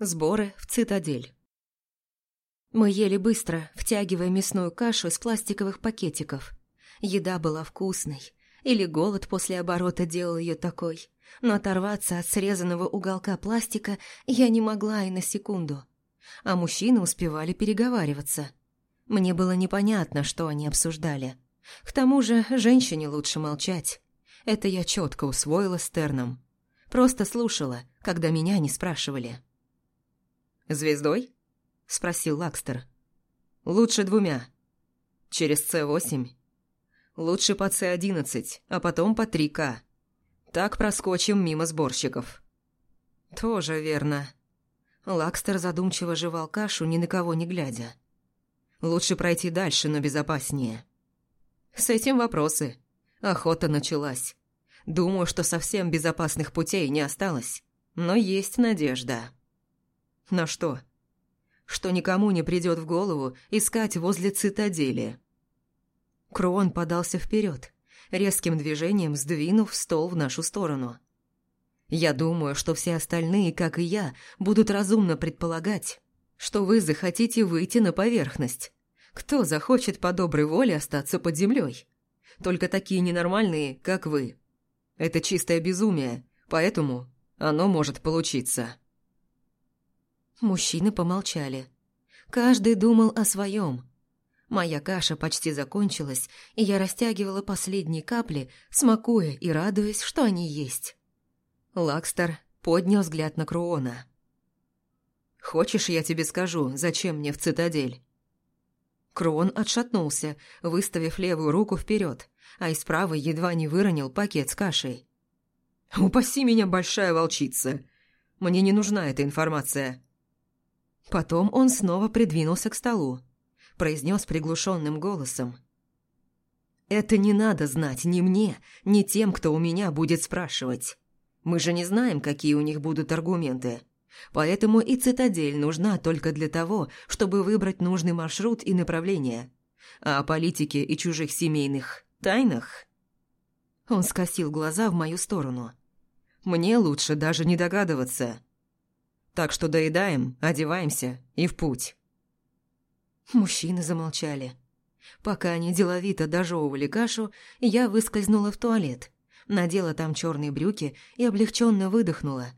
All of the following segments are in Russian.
Сборы в цитадель. Мы ели быстро, втягивая мясную кашу из пластиковых пакетиков. Еда была вкусной. Или голод после оборота делал ее такой. Но оторваться от срезанного уголка пластика я не могла и на секунду. А мужчины успевали переговариваться. Мне было непонятно, что они обсуждали. К тому же женщине лучше молчать. Это я четко усвоила с Терном. Просто слушала, когда меня не спрашивали. «Звездой?» – спросил Лакстер. «Лучше двумя. Через С8. Лучше по С11, а потом по 3К. Так проскочим мимо сборщиков». «Тоже верно». Лакстер задумчиво жевал кашу, ни на кого не глядя. «Лучше пройти дальше, но безопаснее». «С этим вопросы. Охота началась. Думаю, что совсем безопасных путей не осталось, но есть надежда». На что? Что никому не придет в голову искать возле цитадели. Крон подался вперед, резким движением сдвинув стол в нашу сторону. Я думаю, что все остальные, как и я, будут разумно предполагать, что вы захотите выйти на поверхность. Кто захочет по доброй воле остаться под землей? Только такие ненормальные, как вы. Это чистое безумие, поэтому оно может получиться. Мужчины помолчали. Каждый думал о своем. Моя каша почти закончилась, и я растягивала последние капли, смакуя и радуясь, что они есть. Лакстер поднял взгляд на Круона. «Хочешь, я тебе скажу, зачем мне в цитадель?» Круон отшатнулся, выставив левую руку вперед, а из правой едва не выронил пакет с кашей. «Упаси меня, большая волчица! Мне не нужна эта информация!» Потом он снова придвинулся к столу, произнес приглушенным голосом. «Это не надо знать ни мне, ни тем, кто у меня будет спрашивать. Мы же не знаем, какие у них будут аргументы. Поэтому и цитадель нужна только для того, чтобы выбрать нужный маршрут и направление. А о политике и чужих семейных тайнах...» Он скосил глаза в мою сторону. «Мне лучше даже не догадываться». Так что доедаем, одеваемся и в путь». Мужчины замолчали. Пока они деловито дожевывали кашу, я выскользнула в туалет, надела там черные брюки и облегченно выдохнула.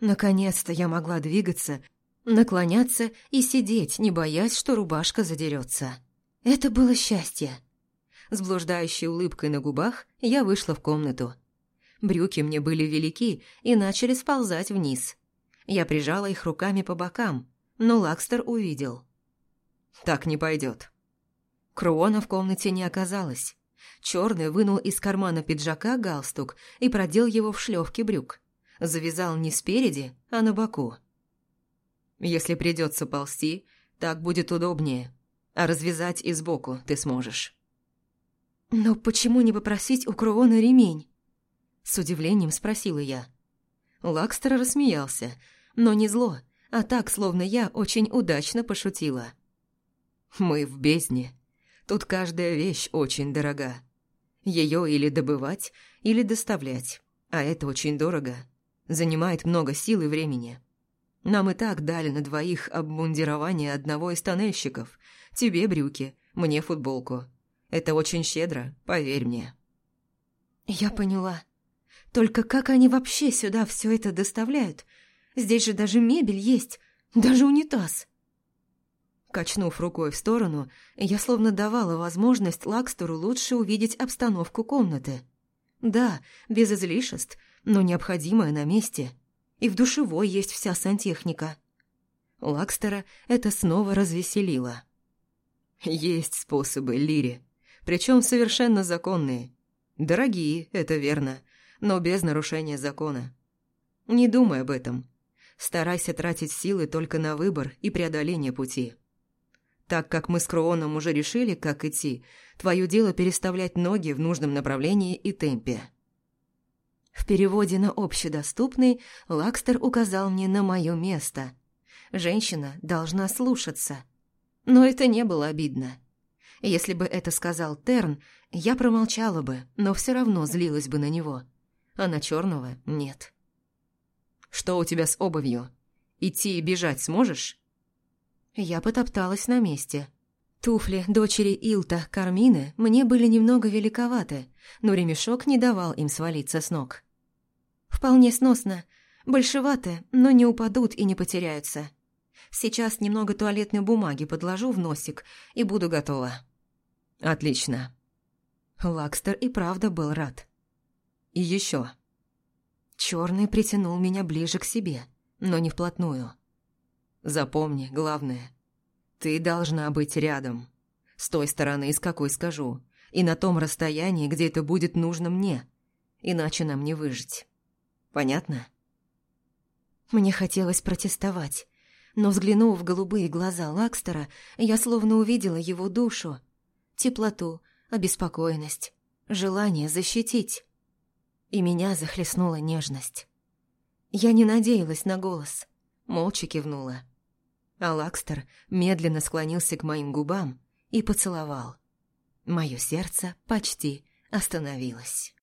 Наконец-то я могла двигаться, наклоняться и сидеть, не боясь, что рубашка задерется. Это было счастье. С блуждающей улыбкой на губах я вышла в комнату. Брюки мне были велики и начали сползать вниз. Я прижала их руками по бокам, но Лакстер увидел. «Так не пойдет». Круона в комнате не оказалось. Черный вынул из кармана пиджака галстук и продел его в шлёвки брюк. Завязал не спереди, а на боку. «Если придется ползти, так будет удобнее, а развязать и сбоку ты сможешь». «Но почему не попросить у Круона ремень?» С удивлением спросила я. Лакстер рассмеялся, но не зло, а так, словно я очень удачно пошутила. «Мы в бездне. Тут каждая вещь очень дорога. Ее или добывать, или доставлять, а это очень дорого. Занимает много сил и времени. Нам и так дали на двоих обмундирование одного из тоннельщиков. Тебе брюки, мне футболку. Это очень щедро, поверь мне». «Я поняла. Только как они вообще сюда все это доставляют?» Здесь же даже мебель есть, даже унитаз. Качнув рукой в сторону, я словно давала возможность Лакстеру лучше увидеть обстановку комнаты. Да, без излишеств, но необходимое на месте. И в душевой есть вся сантехника. Лакстера это снова развеселило. Есть способы, Лири, причем совершенно законные. Дорогие, это верно, но без нарушения закона. Не думай об этом. Старайся тратить силы только на выбор и преодоление пути. Так как мы с Крооном уже решили, как идти, твое дело переставлять ноги в нужном направлении и темпе. В переводе на общедоступный Лакстер указал мне на мое место. Женщина должна слушаться. Но это не было обидно. Если бы это сказал Терн, я промолчала бы, но все равно злилась бы на него. А на черного нет. «Что у тебя с обувью? Идти и бежать сможешь?» Я потопталась на месте. Туфли дочери Илта Кармины мне были немного великоваты, но ремешок не давал им свалиться с ног. Вполне сносно. Большеваты, но не упадут и не потеряются. Сейчас немного туалетной бумаги подложу в носик и буду готова. Отлично. Лакстер и правда был рад. И еще. Черный притянул меня ближе к себе, но не вплотную. Запомни, главное, ты должна быть рядом. С той стороны, с какой скажу, и на том расстоянии, где это будет нужно мне, иначе нам не выжить. Понятно? Мне хотелось протестовать, но, взглянув в голубые глаза Лакстера, я словно увидела его душу, теплоту, обеспокоенность, желание защитить и меня захлестнула нежность. Я не надеялась на голос, молча кивнула. А Лакстер медленно склонился к моим губам и поцеловал. Мое сердце почти остановилось.